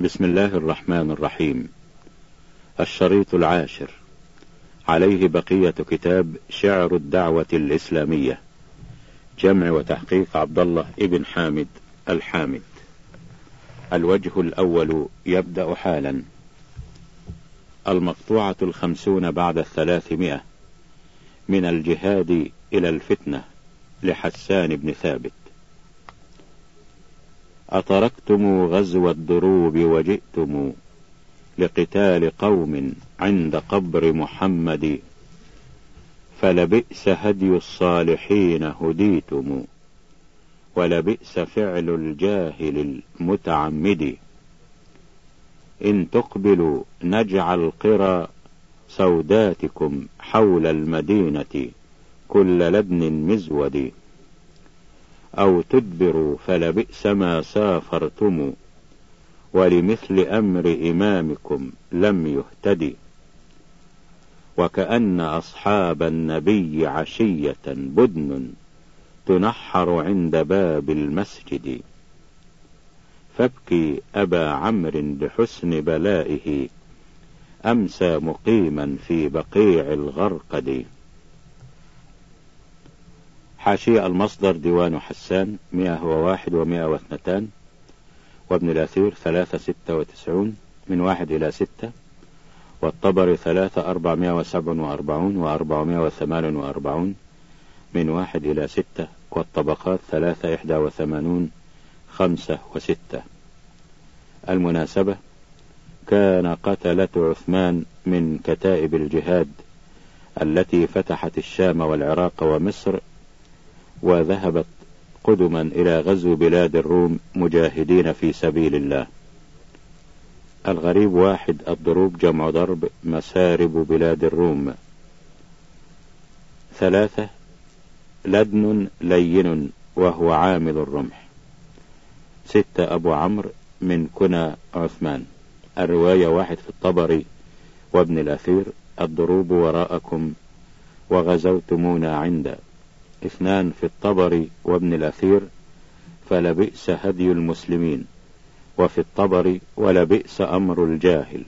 بسم الله الرحمن الرحيم. الشريط العاشر. عليه بقية كتاب شعر الدعوة الإسلامية. جمع وتحقيق عبد الله ابن حامد الحامد. الوجه الأول يبدأ حالا. المقطوعة الخمسون بعد الثلاثمائة من الجهاد إلى الفتنة لحسان بن ثابت. أتركتم غزو الدروب وجئتم لقتال قوم عند قبر محمد فلبئس هدي الصالحين هديتم ولبئس فعل الجاهل المتعمد. إن تقبلوا نجعل قرى سوداتكم حول المدينة كل لبن مزود. أو تدبروا فلبئس ما سافرتم ولمثل أمر إمامكم لم يهتدي وكأن أصحاب النبي عشية بدن تنحر عند باب المسجد. فابكي أبا عمرو لحسن بلائه أمسى مقيما في بقيع الغرقد. حاشية المصدر ديوان حسان مئة وواحد ومئة واثنتان وابن الأثير ثلاثة ستة وتسعون من واحد إلى ستة والطبري ثلاثة أربعمائة وسبع وأربعون وأربعمائة وثمان وأربعون من واحد إلى ستة والطبقات ثلاثة إحدى وثمانون خمسة وستة. المناسبة كان قتلة عثمان من كتائب الجهاد التي فتحت الشام والعراق ومصر وذهبت قدما إلى غزو بلاد الروم مجاهدين في سبيل الله. الغريب واحد الضروب جمع ضرب مسارب بلاد الروم. ثلاثة لدن لين وهو عامل الرمح. ستة أبو عمرو من كنى عثمان. الرواية واحد في الطبري وابن الأثير الضروب وراءكم وغزوتمونا عند اثنان في الطبري وابن الأثير فلبئس هدي المسلمين وفي الطبري ولبئس أمر الجاهل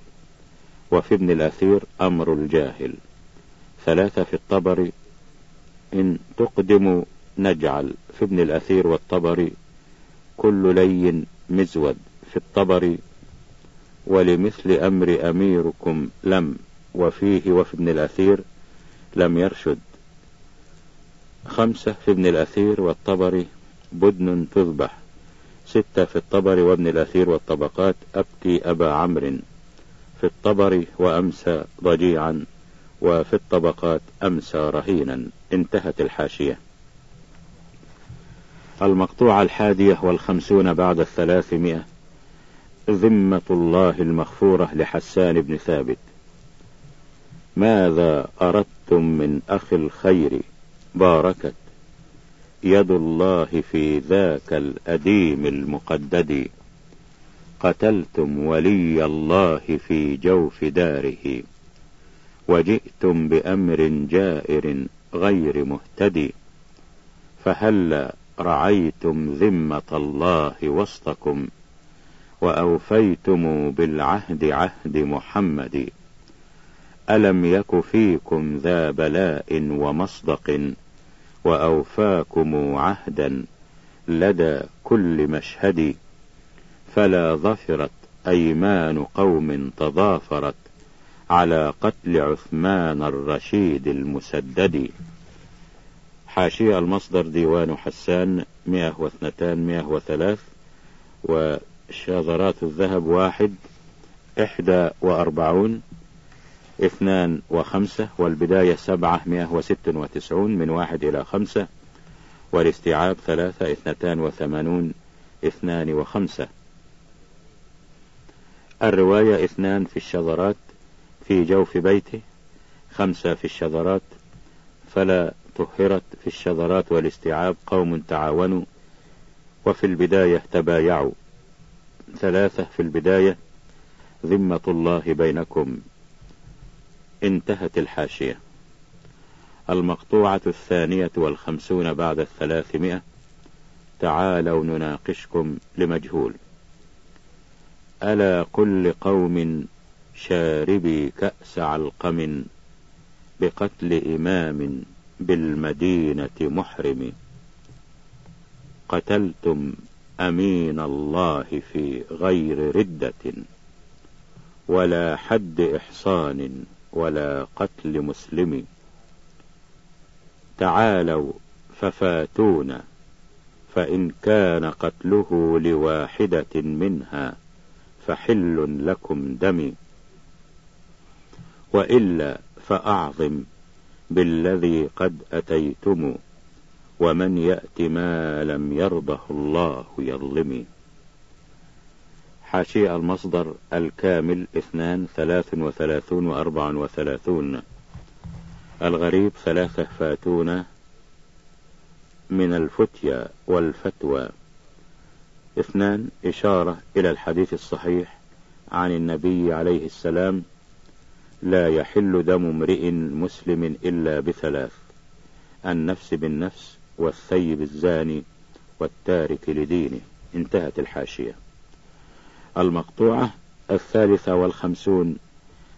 وفي ابن الأثير أمر الجاهل. ثلاثة في الطبري إن تقدم نجعل في ابن الأثير والطبري كل لين مزود في الطبري ولمثل أمر أميركم لم وفيه وفي ابن الأثير لم يرشد. خمسة في ابن الأثير والطبري بدن تذبح. ستة في الطبري وابن الأثير والطبقات أبكي أبا عمرو. في الطبري وأمسى ضجيعا وفي الطبقات أمسى رهينا. انتهت الحاشية. المقطوعة الحادية والخمسون بعد الثلاثمائة. ذمة الله المغفورة لحسان بن ثابت. ماذا أردتم من أخي الخير؟ باركت. يد الله في ذاك الأديم المقدد. قتلتم ولي الله في جوف داره. وجئتم بأمر جائر غير مهتدي فهل رعيتم ذمة الله وسطكم؟ وأوفيتم بالعهد عهد محمد. ألم يك فيكم ذا بلاء ومصدق؟ وأوفاكم عهدا لدى كل مشهد فلا ظفرت أيمان قوم تضافرت على قتل عثمان الرشيد المسدد. حاشية المصدر ديوان حسان مئة واثنتان مئة وثلاث وشذرات الذهب واحد إحدى وأربعون اثنان وخمسة والبداية سبعة مئة وست وتسعون من واحد إلى خمسة والاستيعاب ثلاثة اثنتان وثمانون اثنان وخمسة الرواية اثنان في الشذرات في جوف بيته خمسة في الشذرات فلا طهرت في الشذرات والاستيعاب قوم تعاونوا وفي البداية تبايعوا ثلاثة في البداية ذمة الله بينكم. انتهت الحاشية. المقطوعة الثانية والخمسون بعد الثلاثمائة. تعالوا نناقشكم لمجهول. ألا كل قوم شاربي كأس علقم بقتل إمام بالمدينة محرم. قتلتم أمين الله في غير ردة ولا حد إحصان. ولا قتل مسلم. تعالوا ففاتونا فإن كان قتله لواحدة منها فحل لكم دمي. وإلا فأعظم بالذي قد أتيتم ومن يأت ما لم يرضه الله يظلم حاشية المصدر الكامل اثنان ثلاث وثلاثون وأربع وثلاثون. الغريب ثلاثة فاتون من الفتيا والفتوى. اثنان إشارة إلى الحديث الصحيح عن النبي عليه السلام لا يحل دم امرئ مسلم إلا بثلاث النفس بالنفس والثيب الزاني والتارك لدينه. انتهت الحاشية. المقطوعة الثالثة والخمسون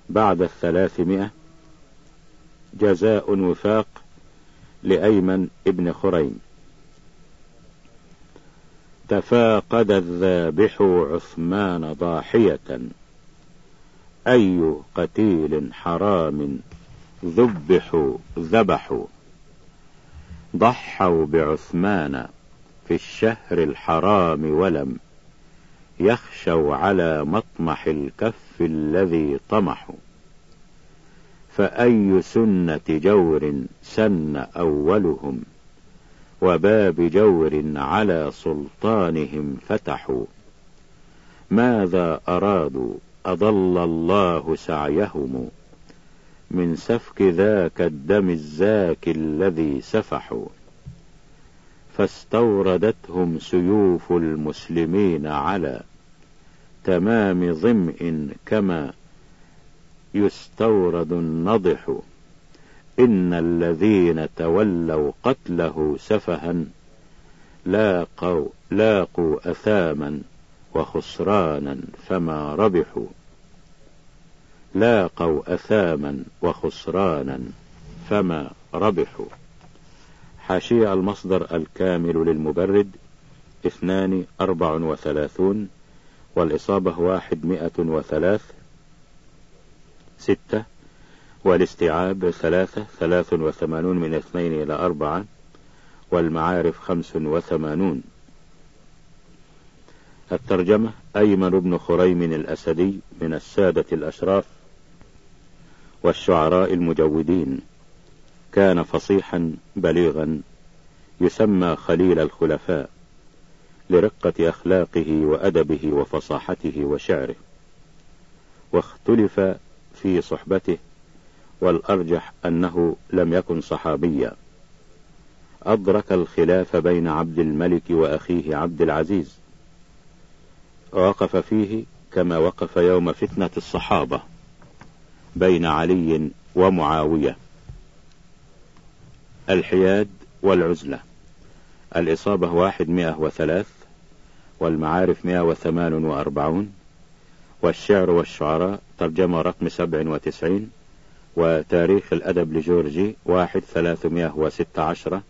بعد الثلاثمائة جزاء وفاق لأيمن ابن خريم. تفاقد الذابح عثمان ضاحية. أي قتيل حرام ذبحوا ذبحوا ضحوا بعثمان في الشهر الحرام ولم يخشوا على مطمح الكف الذي طمحوا. فأي سنة جور سن أولهم وباب جور على سلطانهم فتحوا؟ ماذا أرادوا؟ أضل الله سعيهم من سفك ذاك الدم الزاكي الذي سفحوا؟ فاستوردتهم سيوف المسلمين على تمام ظمء كما يستورد النضح. إن الذين تولوا قتله سفها لاقوا, لاقوا أثاما وخسرانا فما ربحوا. لاقوا أثاما وخسرانا فما ربحوا. حاشية المصدر الكامل للمبرد اثنان أربع وثلاثون والإصابة واحد مئة وثلاث ستة والاستيعاب ثلاثة ثلاث وثمانون من اثنين إلى أربعة والمعارف خمس وثمانون. الترجمة أيمن بن خريم الأسدي من السادة الأشراف والشعراء المجودين. كان فصيحا بليغا يسمى خليل الخلفاء. لرقة أخلاقه وأدبه وفصاحته وشعره. واختلف في صحبته والأرجح أنه لم يكن صحابيا. أدرك الخلاف بين عبد الملك وأخيه عبد العزيز. وقف فيه كما وقف يوم فتنة الصحابة بين علي ومعاوية. الحياد والعزلة. الإصابة واحد مئة وثلاث والمعارف مئة وثمان وأربعون والشعر والشعراء ترجمة رقم سبع وتسعين وتاريخ الأدب لجورجي واحد ثلاثمائة وستة عشرة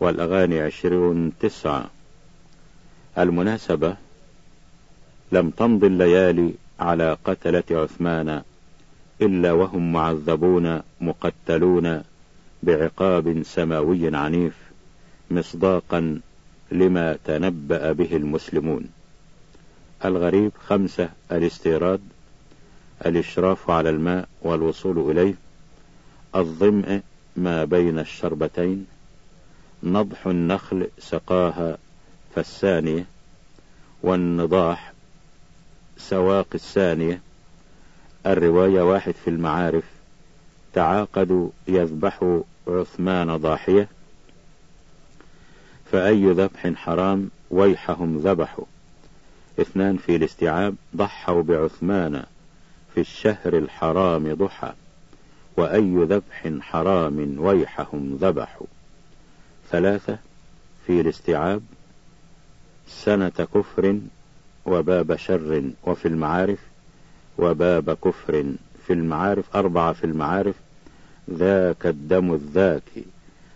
والأغاني عشرون تسعة. المناسبة لم تمض الليالي على قتلة عثمان إلا وهم معذبون مقتلون بعقاب سماوي عنيف مصداقا لما تنبأ به المسلمون. الغريب خمسة الاستيراد الإشراف على الماء والوصول إليه الظمء ما بين الشربتين نضح النخل سقاها فالثانية والنضاح سواق الثانية. الرواية واحد في المعارف تعاقدوا يذبحوا عثمان ضاحية. فأي ذبح حرام ويحهم ذبحوا اثنان في الاستيعاب ضحوا بعثمان في الشهر الحرام ضحى وأي ذبح حرام ويحهم ذبحوا. ثلاثة في الاستيعاب سنة كفر وباب شر وفي المعارف وباب كفر في المعارف أربعة في المعارف ذاك الدم الذاكي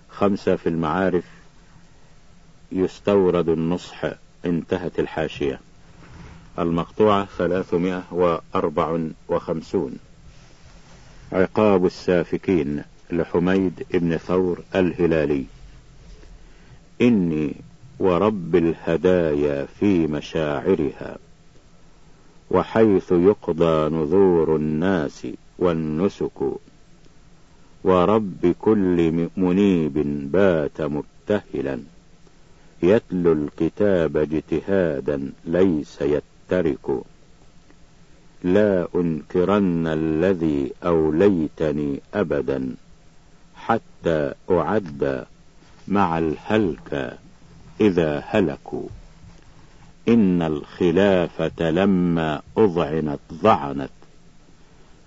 خمسة في المعارف يستورد النصح انتهت الحاشية. المقطوعة ثلاثمائة وأربع وخمسون. عقاب السافكين لحميد بن ثور الهلالي. إني ورب الهدايا في مشاعرها وحيث يقضى نذور الناس والنسك ورب كل منيب بات مبتهلا. يتلو الكتاب اجتهادا ليس يترك. لا أنكرن الذي أوليتني أبدا حتى أعد مع الهلك إذا هلكوا. إن الخلافة لما أضعنت ضعنت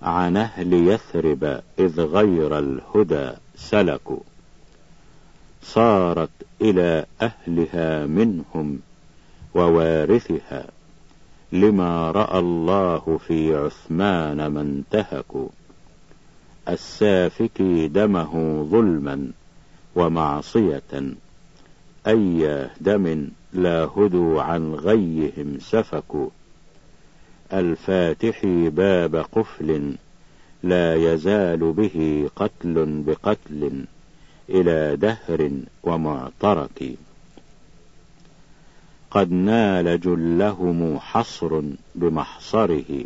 عن أهل يثرب إذ غير الهدى سلكوا. صارت إلى أهلها منهم ووارثها لما رأى الله في عثمان ما انتهكوا. السافك دمه ظلما ومعصية. أي دم لا هدوا عن غيهم سفكوا. الفاتح باب قفل لا يزال به قتل بقتل. إلى دهر ومعترك قد نال جلهم حصر بمحصره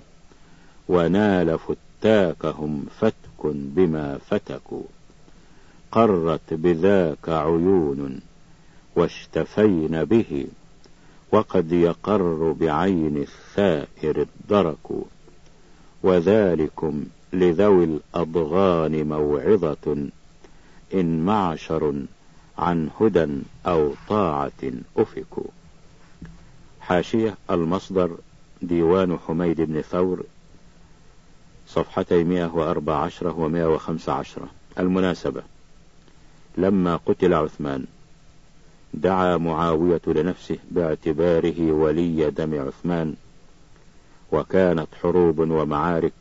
ونال فتاكهم فتك بما فتكوا. قرت بذاك عيون واشتفين به وقد يقر بعين الثائر الدرك. وذلكم لذوي الأضغان موعظة إن معشر عن هدى أو طاعة أفكوا. حاشية المصدر ديوان حميد بن ثور صفحتي 114 و 115 المناسبة. لما قتل عثمان دعا معاوية لنفسه باعتباره ولي دم عثمان وكانت حروب ومعارك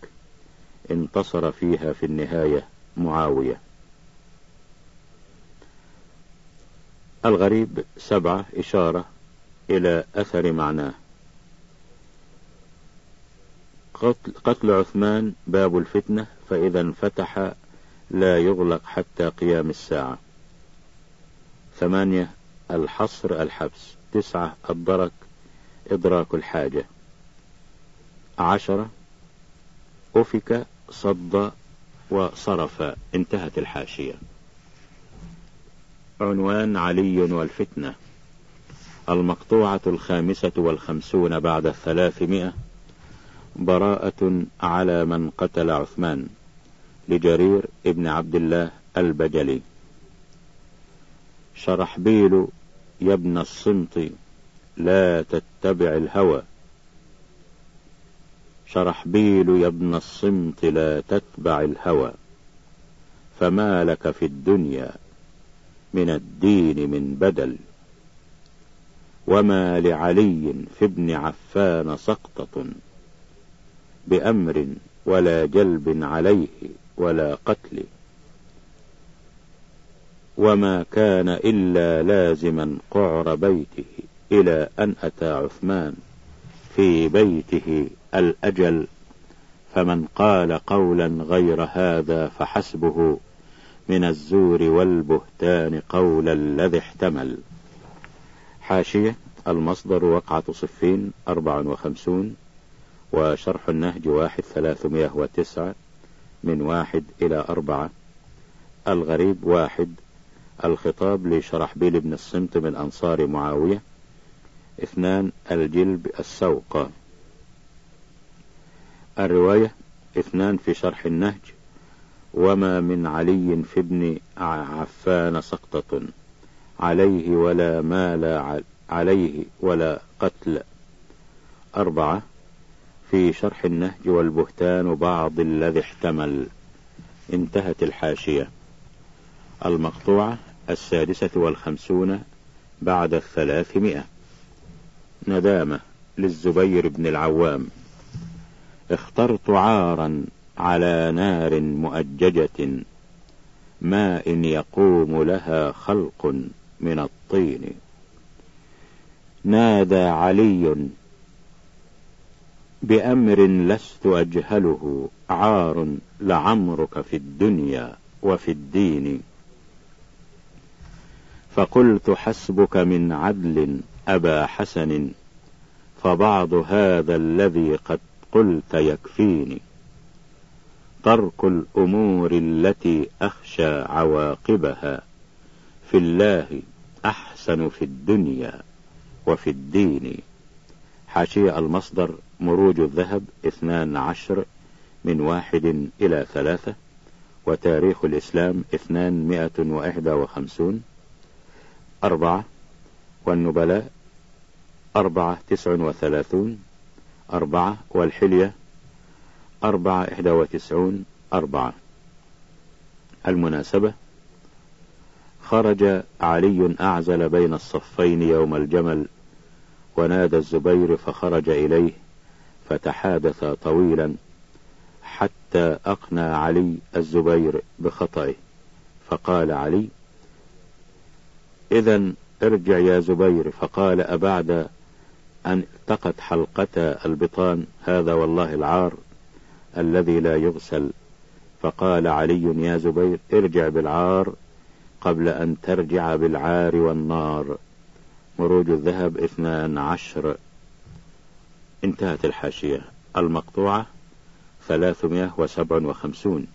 انتصر فيها في النهاية معاوية. الغريب سبعة إشارة إلى أثر معناه. قتل, قتل عثمان باب الفتنة فإذا انفتح لا يغلق حتى قيام الساعة. ثمانية الحصر الحبس. تسعة الدرك إدراك الحاجة. عشرة أفك صد وصرف. انتهت الحاشية. عنوان علي والفتنة. المقطوعة الخامسة والخمسون بعد الثلاثمائة براءة على من قتل عثمان لجرير ابن عبد الله البجلي. شرحبيل يا ابن الصمت لا تتبع الهوى. شرحبيل يا ابن الصمت لا تتبع الهوى. فما لك في الدنيا من الدين من بدل. وما لعلي في ابن عفان سقطة بأمر ولا جلب عليه ولا قتل. وما كان إلا لازما قعر بيته إلى أن أتى عثمان في بيته الأجل فمن قال قولا غير هذا فحسبه. من الزور والبهتان قول الذي احتمل. حاشية المصدر وقعة صفين أربع وخمسون وشرح النهج واحد ثلاثمائة وتسعة من واحد إلى أربعة. الغريب واحد الخطاب لشرحبيل بن الصمت من أنصار معاوية. اثنان الجلب السوق. الرواية اثنان في شرح النهج وما من علي في ابن عفان سقطة. عليه ولا مال عليه ولا قتل. أربعة. في شرح النهج والبهتان بعض الذي احتمل. انتهت الحاشية. المقطوعة السادسة والخمسون بعد الثلاثمائة. ندامة للزبير بن العوام. اخترت عارا على نار مؤججة. ماء يقوم لها خلق من الطين. نادى علي بأمر لست أجهله. عار لعمرك في الدنيا وفي الدين. فقلت حسبك من عدل أبا حسن فبعض هذا الذي قد قلت يكفيني. ترك الأمور التي أخشى عواقبها. في الله أحسن في الدنيا وفي الدين. حاشية المصدر مروج الذهب اثنان عشر من واحد إلى ثلاثة وتاريخ الإسلام اثنان مئة وإحدى وخمسون. أربعة والنبلاء أربعة تسع وثلاثون. أربعة والحلية أربعة إحدى وتسعون أربعة. المناسبة. خرج علي أعزل بين الصفين يوم الجمل ونادى الزبير فخرج إليه فتحادث طويلا حتى أقنى علي الزبير بخطئه. فقال علي إذا ارجع يا زبير. فقال أبعد أن التقت حلقة البطان هذا والله العار. الذي لا يغسل. فقال علي يا زبير ارجع بالعار قبل أن ترجع بالعار والنار. مروج الذهب اثنان عشر. انتهت الحاشية. المقطوعة ثلاثمائة وسبع وخمسون.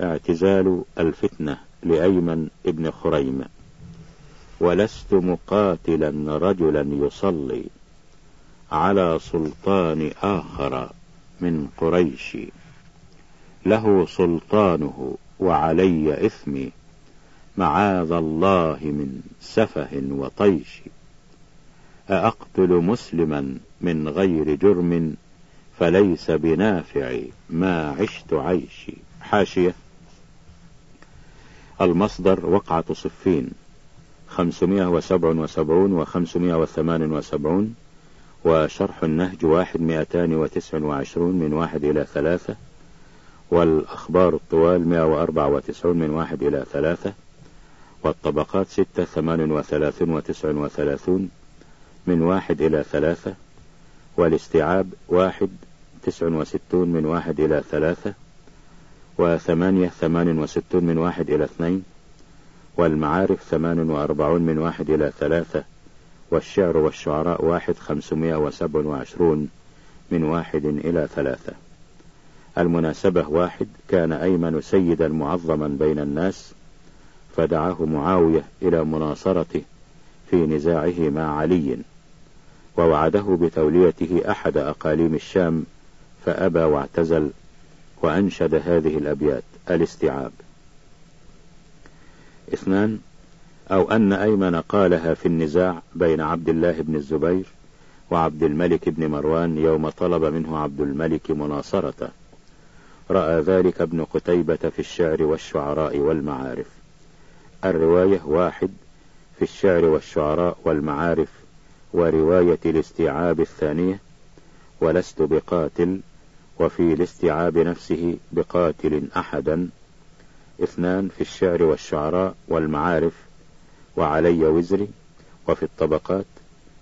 اعتزال الفتنة لأيمن ابن خريم. ولست مقاتلا رجلا يصلي. على سلطان آخر. من قريش. له سلطانه وعلي إثمي. معاذ الله من سفه وطيش. أأقتل مسلما من غير جرم فليس بنافع ما عشت عيشي حاشية. المصدر وقعة صفين 577 و578 وشرح النهج واحد مئتان وتسع وعشرون من واحد إلى ثلاثة والأخبار الطوال مئة وأربع وتسعون من واحد إلى ثلاثة والطبقات ستة ثمان وثلاثون وتسع وثلاثون من واحد إلى ثلاثة والاستيعاب واحد تسع وستون من واحد إلى ثلاثة وثمانية ثمان وستون من واحد إلى اثنين والمعارف ثمان وأربعون من واحد إلى ثلاثة. والشعر والشعراء واحد خمسمائة وسبع وعشرون من واحد إلى ثلاثة. المناسبة واحد كان أيمن سيدا معظما بين الناس فدعاه معاوية إلى مناصرته في نزاعه مع علي ووعده بتوليته أحد أقاليم الشام فأبى واعتزل وأنشد هذه الأبيات الاستيعاب. اثنان أو أن أيمن قالها في النزاع بين عبد الله بن الزبير وعبد الملك بن مروان يوم طلب منه عبد الملك مناصرته. رأى ذلك ابن قتيبة في الشعر والشعراء والمعارف. الرواية واحد في الشعر والشعراء والمعارف ورواية الاستيعاب الثانية ولست بقاتل وفي الاستيعاب نفسه بقاتل أحدا. اثنان في الشعر والشعراء والمعارف وعلي وزري وفي الطبقات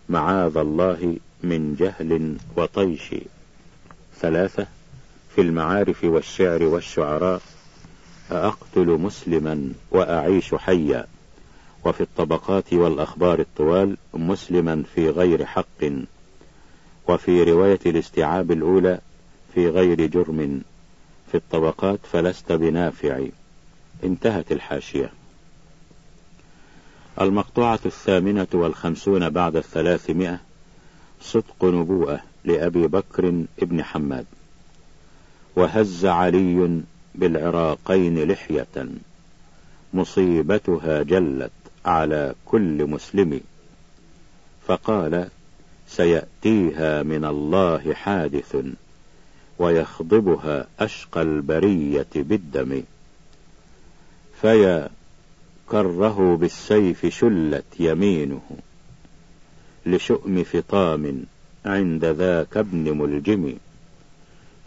معاذ الله من جهل وطيش. ثلاثة في المعارف والشعر والشعراء أقتل مسلما وأعيش حيا. وفي الطبقات والأخبار الطوال مسلما في غير حق. وفي رواية الاستيعاب الأولى في غير جرم. في الطبقات فلست بنافع. انتهت الحاشية. المقطوعة الثامنة والخمسون بعد الثلاثمائة صدق نبوءة لأبي بكر ابن حماد. وهز علي بالعراقين لحية مصيبتها جلت على كل مسلم. فقال سيأتيها من الله حادث ويخضبها أشقى البرية بالدم. فيا كره بالسيف شلت يمينه لشؤم فطام عند ذاك ابن ملجم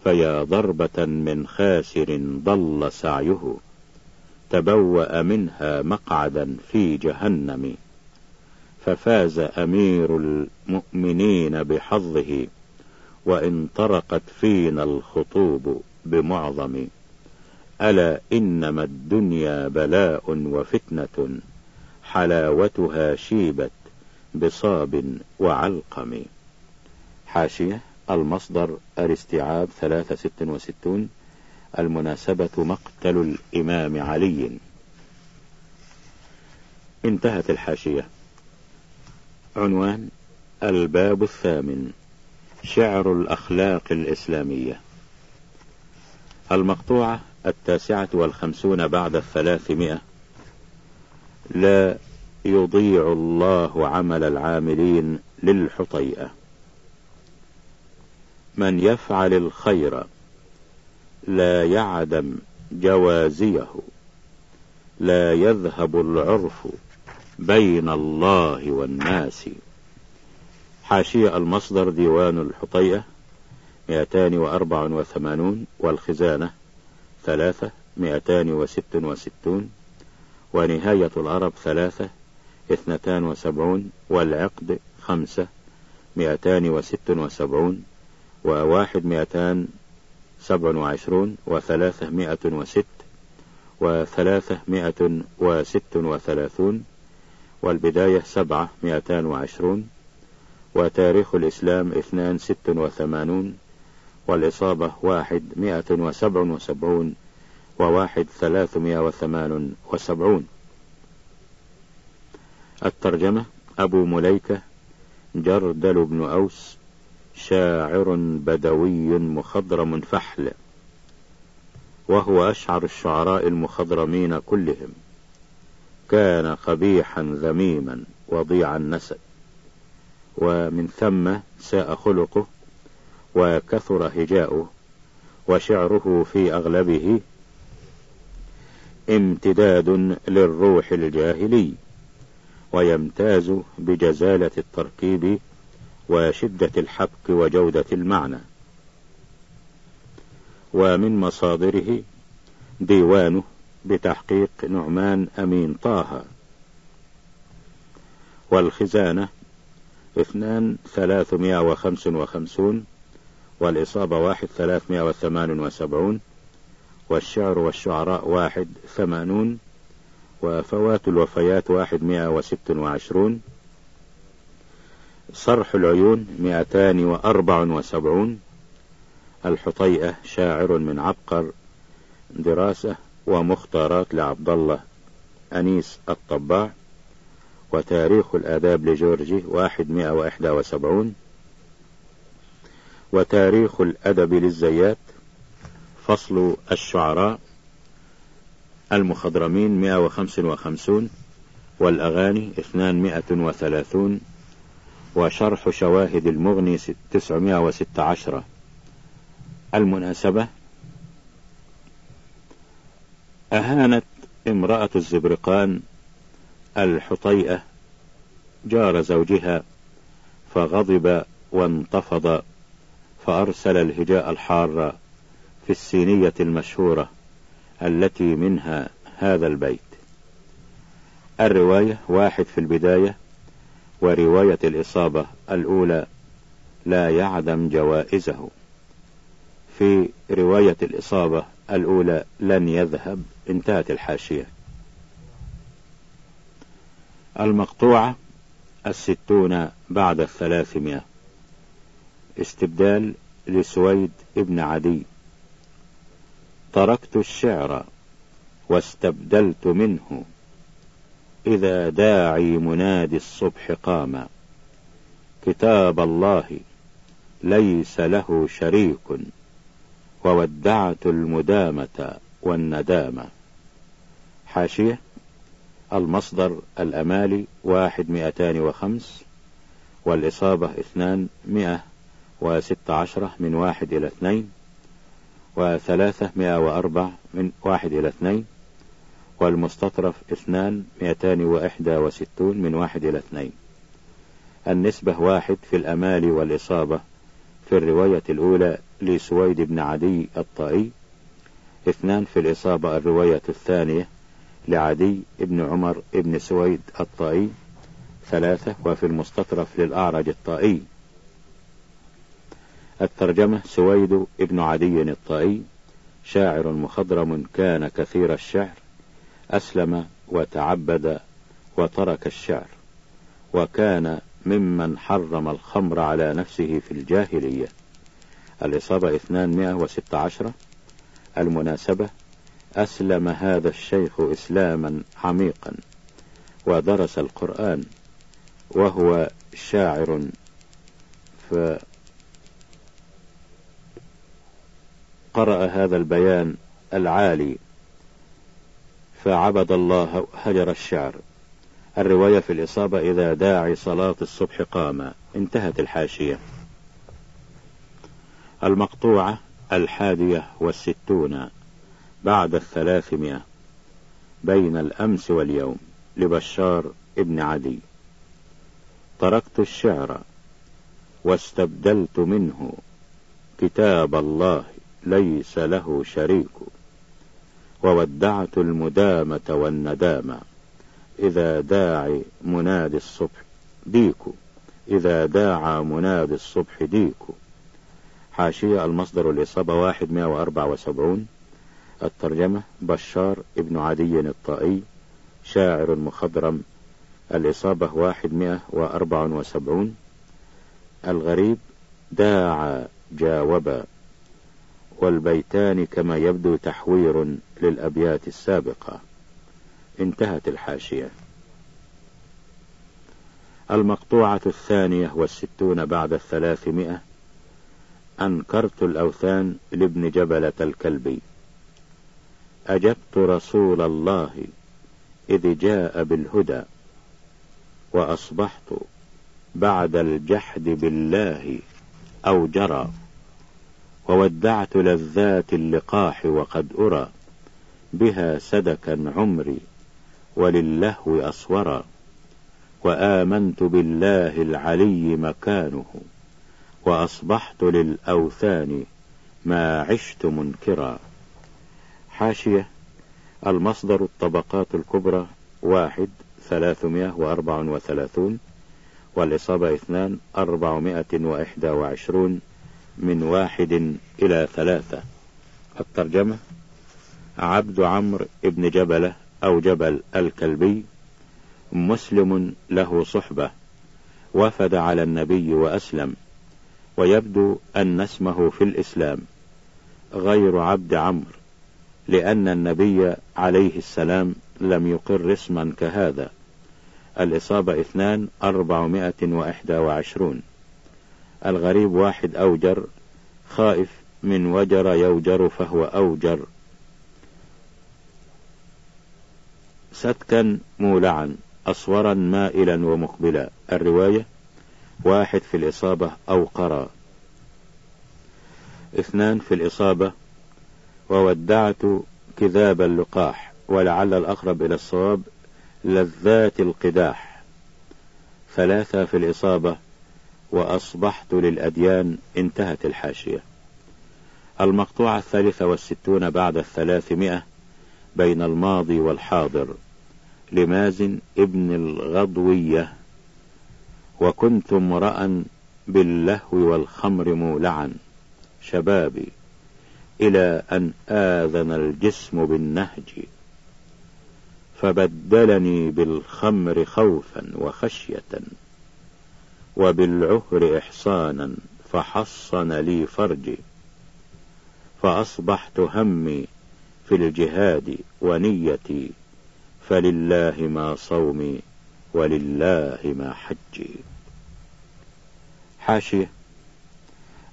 فيا ضربة من خاسر ضل سعيه تبوأ منها مقعدا في جهنم ففاز أمير المؤمنين بحظه وإن طرقت فينا الخطوب بمعظم. ألا إنما الدنيا بلاء وفتنة حلاوتها شيبت بصاب وعلقم. حاشية المصدر الاستيعاب ثلاثة ست وستون المناسبة مقتل الإمام علي. انتهت الحاشية. عنوان الباب الثامن شعر الأخلاق الإسلامية. المقطوعة التاسعة والخمسون بعد الثلاثمائة. لا يضيع الله عمل العاملين للحطيئة. من يفعل الخير لا يعدم جوازيه. لا يذهب العرف بين الله والناس. حاشية المصدر ديوان الحطيئة مئتان وأربع وثمانون والخزانة ثلاثة مئتان وست وستون ونهاية العرب ثلاثة اثنتان وسبعون والعقد خمسة مئتان وست وسبعون وواحد مئتان سبع وعشرون وثلاثة مئة وست وثلاثة مئة وست وثلاثون والبداية سبعة مئتان وعشرون وتاريخ الإسلام اثنان ست وثمانون والإصابة واحد مئة وسبع وسبعون وواحد ثلاثمائة وثمان وسبعون. الترجمة أبو مليكة جردل بن أوس شاعر بدوي مخضرم فحل وهو أشعر الشعراء المخضرمين كلهم. كان قبيحا ذميما وضيع النسب ومن ثم ساء خلقه وكثر هجاؤه وشعره في أغلبه امتداد للروح الجاهلي ويمتاز بجزالة التركيب وشدة الحبك وجودة المعنى. ومن مصادره ديوانه بتحقيق نعمان أمين طه. والخزانة اثنان ثلاثمائة وخمس وخمسون والإصابة واحد ثلاثمائة وثمان وسبعون والشعر والشعراء واحد ثمانون وفوات الوفيات واحد مائة وست وعشرون صرح العيون مئتان وأربع وسبعون الحطيئة شاعر من عبقر دراسة ومختارات لعبد الله أنيس الطباع وتاريخ الآداب لجورجي واحد مئة وإحدى وسبعون. وتاريخ الأدب للزيات فصل الشعراء المخضرمين مئة وخمس وخمسون والأغاني اثنان مئة وثلاثون وشرح شواهد المغني تسعمائة وست عشرة المناسبة أهانت امرأة الزبرقان الحطيئة جار زوجها فغضب وانتفض فأرسل الهجاء الحار في السينية المشهورة التي منها هذا البيت. الرواية واحد في البداية ورواية الإصابة الأولى لا يعدم جوائزه. في رواية الإصابة الأولى لن يذهب انتهت الحاشية. المقطوعة الستون بعد الثلاثمائة. استبدال لسويد ابن عدي. تركت الشعر واستبدلت منه. إذا داعي منادي الصبح قام. كتاب الله ليس له شريك. وودعت المدامة والندامة. حاشية المصدر الأمالي واحد مئتان وخمس والإصابة اثنان مئة وست عشرة من واحد إلى اثنين وثلاثة مئة وأربع من واحد إلى اثنين والمستطرف اثنان مئتان وإحدى وستون من واحد إلى اثنين. النسبة واحد في الأمال والإصابة في الرواية الأولى لسويد بن عدي الطائي اثنان في الإصابة الرواية الثانية لعدي بن عمر بن سويد الطائي ثلاثة وفي المستطرف للأعرج الطائي. الترجمة سويد بن عدي الطائي شاعر مخضرم كان كثير الشعر أسلم وتعبد وترك الشعر وكان ممن حرم الخمر على نفسه في الجاهلية. الإصابة 216 المناسبة أسلم هذا الشيخ إسلاما عميقا ودرس القرآن وهو شاعر فقرأ هذا البيان العالي فعبد الله هجر الشعر. الرواية في الإصابة إذا داعي صلاة الصبح قام. انتهت الحاشية. المقطوعة الحادية والستون بعد الثلاثمائة بين الأمس واليوم لبشار ابن عدي. تركت الشعر واستبدلت منه كتاب الله ليس له شريك. وودعت المدامة والندامة. إذا داعي منادي الصبح ديكو إذا داعى منادي الصبح ديكو حاشية المصدر الإصابة واحد مئة وأربعة وسبعون. الترجمة بشار ابن عدي الطائي شاعر مخضرم. الإصابة واحد مئة وأربع وسبعون. الغريب داعى جاوبا والبيتان كما يبدو تحوير للأبيات السابقة. انتهت الحاشية. المقطوعة الثانية والستون بعد الثلاثمائة. أنكرت الأوثان لابن جبلة الكلبي. أجبت رسول الله إذ جاء بالهدى وأصبحت بعد الجحد بالله أو جرى وودعت لذات اللقاح وقد أرى بها سدكا عمري وللهو أصورا وآمنت بالله العلي مكانه وأصبحت للأوثان ما عشت منكرا. حاشية المصدر الطبقات الكبرى واحد ثلاثمائة وأربع وثلاثون والإصابة اثنان أربعمائة وإحدى وعشرون من واحد إلى ثلاثة. الترجمة عبد عمرو ابن جبلة أو جبل الكلبي مسلم له صحبة وفد على النبي وأسلم ويبدو أن اسمه في الإسلام غير عبد عمرو لأن النبي عليه السلام لم يقر اسما كهذا. الإصابة اثنان أربعمائة وإحدى وعشرون. الغريب واحد أوجر خائف من وجر يوجر فهو أوجر. ستكا مولعا أصورا مائلا ومقبلا. الرواية واحد في الإصابة أو قرى اثنان في الإصابة وودعت كذاب اللقاح ولعل الأقرب إلى الصواب لذات القداح. ثلاثة في الإصابة وأصبحت للأديان انتهت الحاشية. المقطوعة الثالثة والستون بعد الثلاثمائة بين الماضي والحاضر. لمازن ابن الغضوية. وكنت امرأ باللهو والخمر مولعا. شبابي إلى أن آذن الجسم بالنهج. فبدلني بالخمر خوفا وخشية. وبالعهر إحصانا فحصن لي فرجي فأصبحت همي في الجهاد ونيتي فلله ما صومي ولله ما حجي. حاشية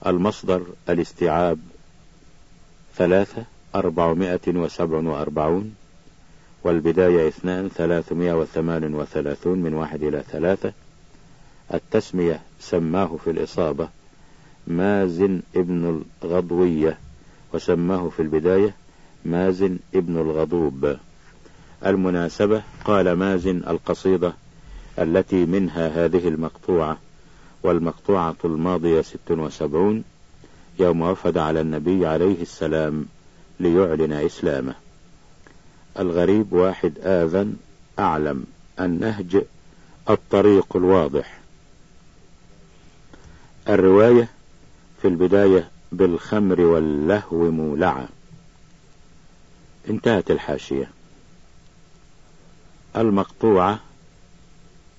المصدر الاستيعاب ثلاثة أربعمائة وسبع وأربعون والبداية اثنان ثلاثمائة وثمان وثلاثون من واحد إلى ثلاثة. التسمية سماه في الإصابة مازن ابن الغضوية وسماه في البداية مازن ابن الغضوب. المناسبة قال مازن القصيدة التي منها هذه المقطوعة والمقطوعة الماضية ست وسبعون يوم وفد على النبي عليه السلام ليعلن إسلامه. الغريب واحد آذن أعلم النهج الطريق الواضح. الرواية في البداية بالخمر واللهو مولعة انتهت الحاشية. المقطوعة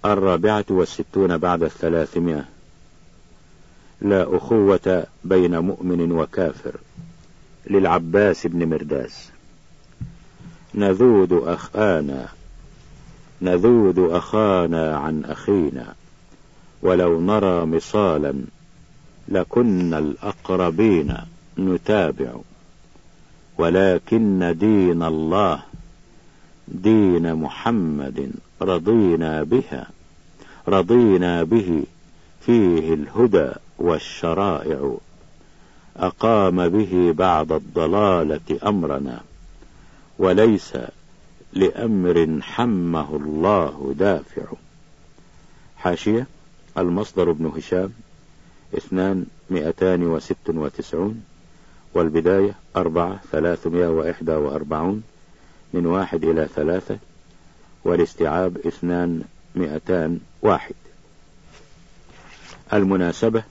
الرابعة والستون بعد الثلاثمائة. لا أخوة بين مؤمن وكافر للعباس بن مرداس. نذود أخانا نذود أخانا عن أخينا. ولو نرى مصالا لكنا الأقربين نتابع. ولكن دين الله دين محمد رضينا بها رضينا به فيه الهدى والشرائع. أقام به بعد الضلالة أمرنا وليس لأمر حمه الله دافع. حاشية؟ المصدر ابن هشام اثنان مئتان وست وتسعون والبداية أربعة ثلاثمائة وإحدى وأربعون من واحد إلى ثلاثة والاستيعاب اثنان مئتان واحد. المناسبة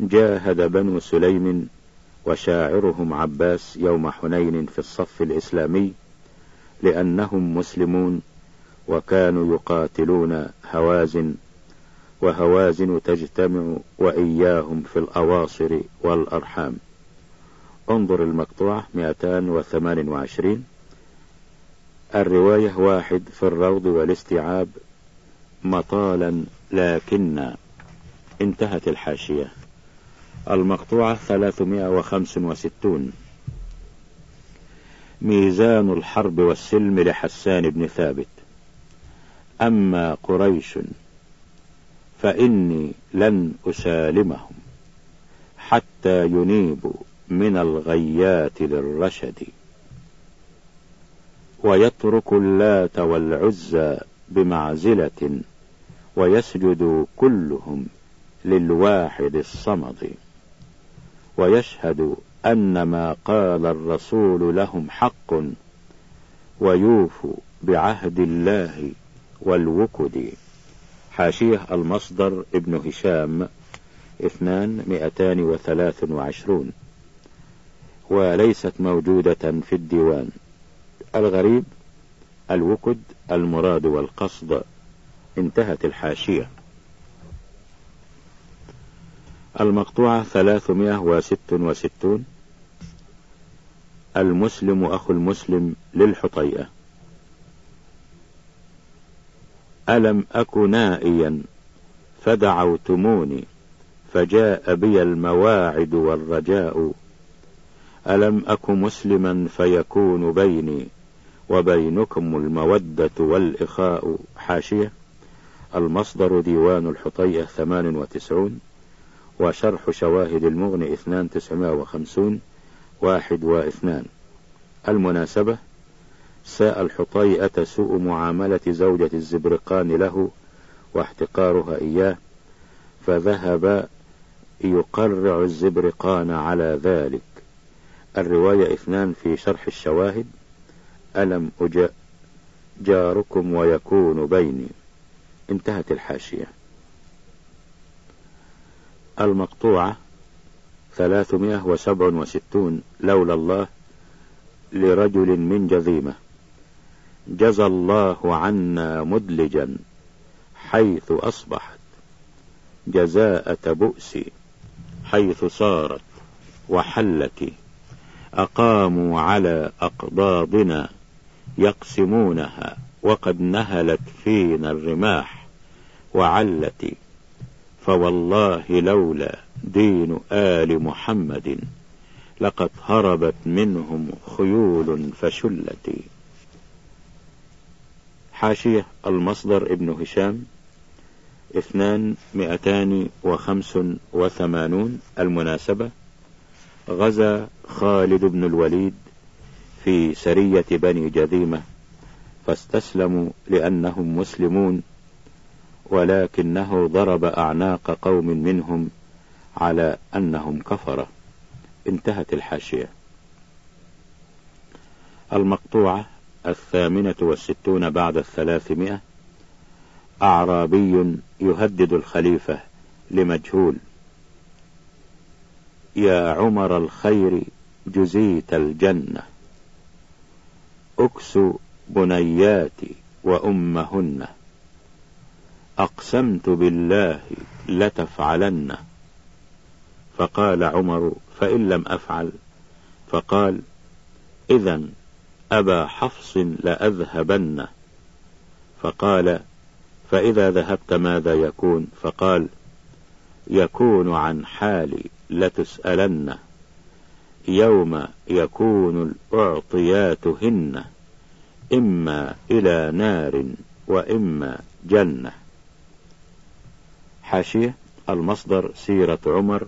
جاهد بنو سليم وشاعرهم عباس يوم حنين في الصف الإسلامي لأنهم مسلمون وكانوا يقاتلون هوازن وهوازن تجتمع وإياهم في الأواصر والأرحام. انظر المقطوعة 228 الرواية واحد في الروض والاستيعاب مطالا لكن انتهت الحاشية. المقطوعة 365 ميزان الحرب والسلم لحسان بن ثابت. أما قريش فإني لن أسالمهم حتى ينيبوا من الغيات للرشد. ويترك اللات والعزى بمعزلة ويسجد كلهم للواحد الصمد. ويشهد أن ما قال الرسول لهم حق ويوفوا بعهد الله والوكد. حاشية المصدر ابن هشام اثنان مئتان وثلاث وعشرون. وليست موجودة في الديوان. الغريب الوكد المراد والقصد. انتهت الحاشية. المقطوعة ثلاثمائة وست وستون. المسلم أخو المسلم للحطيئة. ألم أك نائيا فدعوتموني فجاء بي المواعد والرجاء. ألم أك مسلما فيكون بيني وبينكم المودة والإخاء. حاشية. المصدر ديوان الحطيئة ثمان وتسعون. وشرح شواهد المغني اثنان تسعمائة وخمسون. واحد واثنان. المناسبة؟ ساء الحطيئة سوء معاملة زوجة الزبرقان له واحتقارها إياه فذهب يقرع الزبرقان على ذلك. الرواية اثنان في شرح الشواهد. ألم أجا جاركم ويكون بيني. انتهت الحاشية. المقطوعة ثلاثمائة وسبع وستون لولا الله لرجل من جذيمة جزى الله عنا مدلجا حيث أصبحت جزاءة بؤس حيث صارت وحلت أقاموا على أقضاضنا يقسمونها وقد نهلت فينا الرماح وعلت فوالله لولا دين آل محمد لقد هربت منهم خيول فشلت. حاشية المصدر ابن هشام اثنان مئتان وخمس وثمانون المناسبة غزا خالد بن الوليد في سرية بني جذيمة فاستسلموا لأنهم مسلمون ولكنه ضرب أعناق قوم منهم على أنهم كفرة. انتهت الحاشية. المقطوعة الثامنة والستون بعد الثلاثمائة أعرابي يهدد الخليفة لمجهول. يا عمر الخير جزيت الجنة. أكس بنياتي وأمهن. أقسمت بالله لتفعلن. فقال عمر فإن لم أفعل فقال إذا أبا حفص لأذهبن. فقال فإذا ذهبت ماذا يكون؟ فقال يكون عن حالي لتسألن. يوم يكون الأعطيات هن إما إلى نار وإما جنة. حاشية المصدر سيرة عمر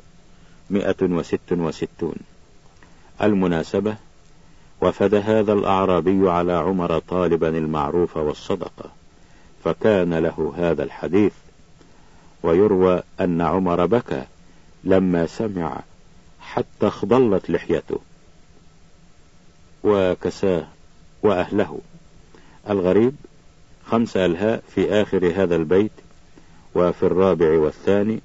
مئة وست وستون. المناسبة وفد هذا الأعرابي على عمر طالبا المعروف والصدقة فكان له هذا الحديث. ويروى أن عمر بكى لما سمع حتى اخضلت لحيته وكساه وأهله. الغريب خمس ألهاء في آخر هذا البيت وفي الرابع والثاني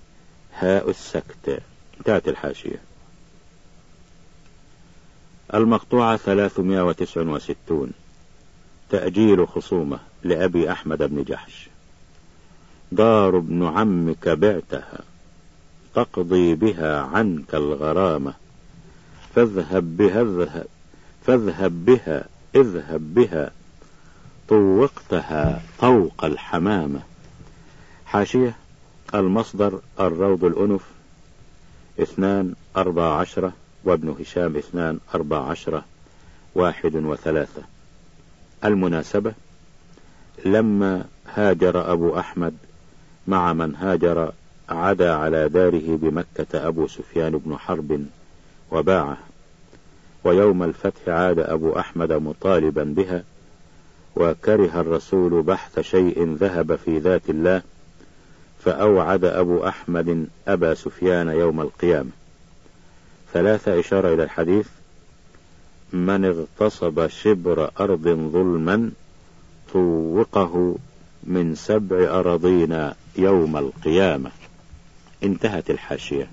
هاء السكت. انتهت الحاشية. المقطوعة 369 تأجيل خصومة لأبي أحمد بن جحش. دار ابن عمك بعتها. تقضي بها عنك الغرامة. فاذهب بها اذهب فاذهب بها اذهب بها. طوقتها طوق الحمامة. حاشية المصدر الروض الأنف. اثنان أربع عشرة. وابن هشام اثنان أربع عشرة واحد وثلاثة. المناسبة لما هاجر أبو أحمد مع من هاجر عدا على داره بمكة أبو سفيان بن حرب وباعه ويوم الفتح عاد أبو أحمد مطالبا بها وكره الرسول بحث شيء ذهب في ذات الله فأوعد أبو أحمد أبا سفيان يوم القيامة. ثلاثة إشارة إلى الحديث. من اغتصب شبر أرض ظلما طوقه من سبع أراضين يوم القيامة. انتهت الحاشية.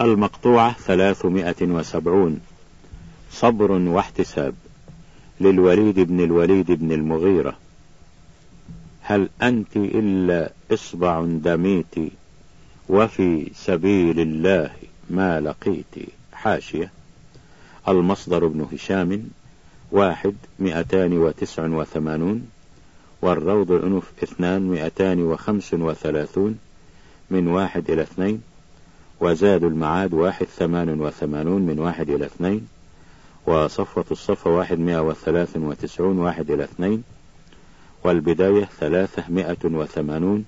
المقطوعة ثلاثمائة وسبعون. صبر واحتساب للوليد بن الوليد بن المغيرة. هل أنت إلا إصبع دميت وفي سبيل الله ما لقيت حاشية. المصدر ابن هشام واحد مئتان وتسع وثمانون والروض الأنف اثنان مئتان وخمس وثلاثون من واحد إلى اثنين وزاد المعاد واحد ثمان وثمانون من واحد إلى اثنين وصفوة الصفة واحد مئة وثلاث وتسعون واحد إلى اثنين والبداية ثلاثة مئة وثمانون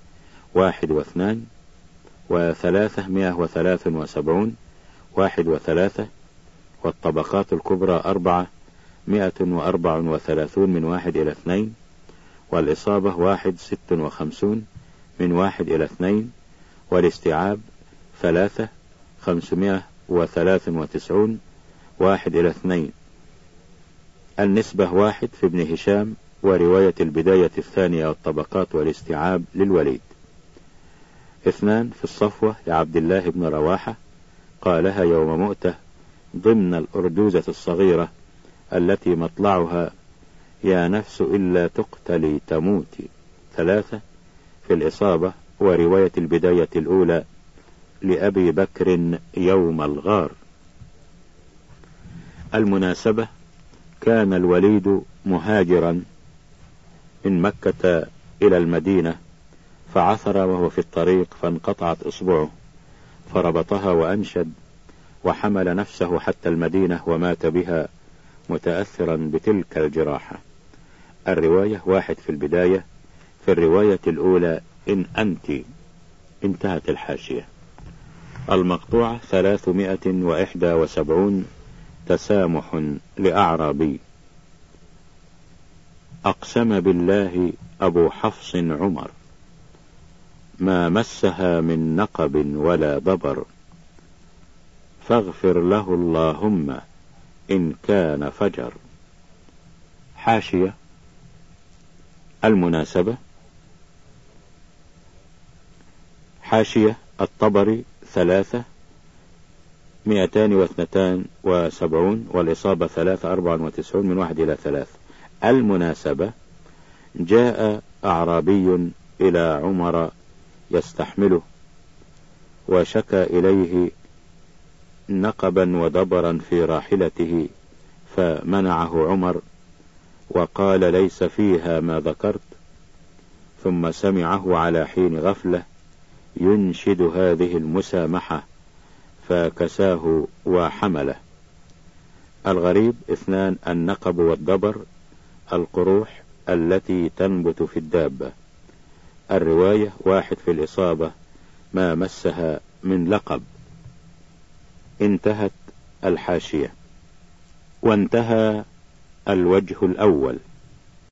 واحد واثنان وثلاثة مئة وثلاث وسبعون واحد وثلاثة والطبقات الكبرى أربعة مئة وأربع وثلاثون من واحد إلى اثنين والإصابة واحد ست وخمسون من واحد إلى اثنين والاستيعاب ثلاثة خمسمائة وثلاث وتسعون واحد إلى اثنين. النسبة واحد في ابن هشام ورواية البداية الثانية والطبقات والاستيعاب للوليد. اثنان في الصفوة لعبد الله بن رواحة قالها يوم مؤتة ضمن الأرجوزة الصغيرة التي مطلعها يا نفس إلا تقتلي تموتي ثلاثة في الإصابة ورواية البداية الأولى لأبي بكر يوم الغار المناسبة كان الوليد مهاجرا من مكة إلى المدينة فعثر وهو في الطريق فانقطعت إصبعه فربطها وأنشد وحمل نفسه حتى المدينة ومات بها متأثرا بتلك الجراحة. الرواية واحد في البداية في الرواية الأولى إن أنت. انتهت الحاشية. المقطوعة ثلاثمائة وإحدى وسبعون تسامح لأعرابي. أقسم بالله أبو حفص عمر. ما مسها من نقب ولا ضبر فاغفر له اللهم إن كان فجر. حاشية. المناسبة. حاشية. الطبري ثلاثة. مئتان واثنتان وسبعون والإصابة ثلاثة أربعة وتسعون من واحد إلى ثلاث. المناسبة. جاء أعرابي إلى عمر يستحمله وشكى إليه نقبا ودبرا في راحلته فمنعه عمر وقال ليس فيها ما ذكرت. ثم سمعه على حين غفلة ينشد هذه المسامحة فكساه وحمله. الغريب اثنان النقب والدبر القروح التي تنبت في الدابة. الرواية واحد في الإصابة ما مسها من لقب. انتهت الحاشية. وانتهى الوجه الأول.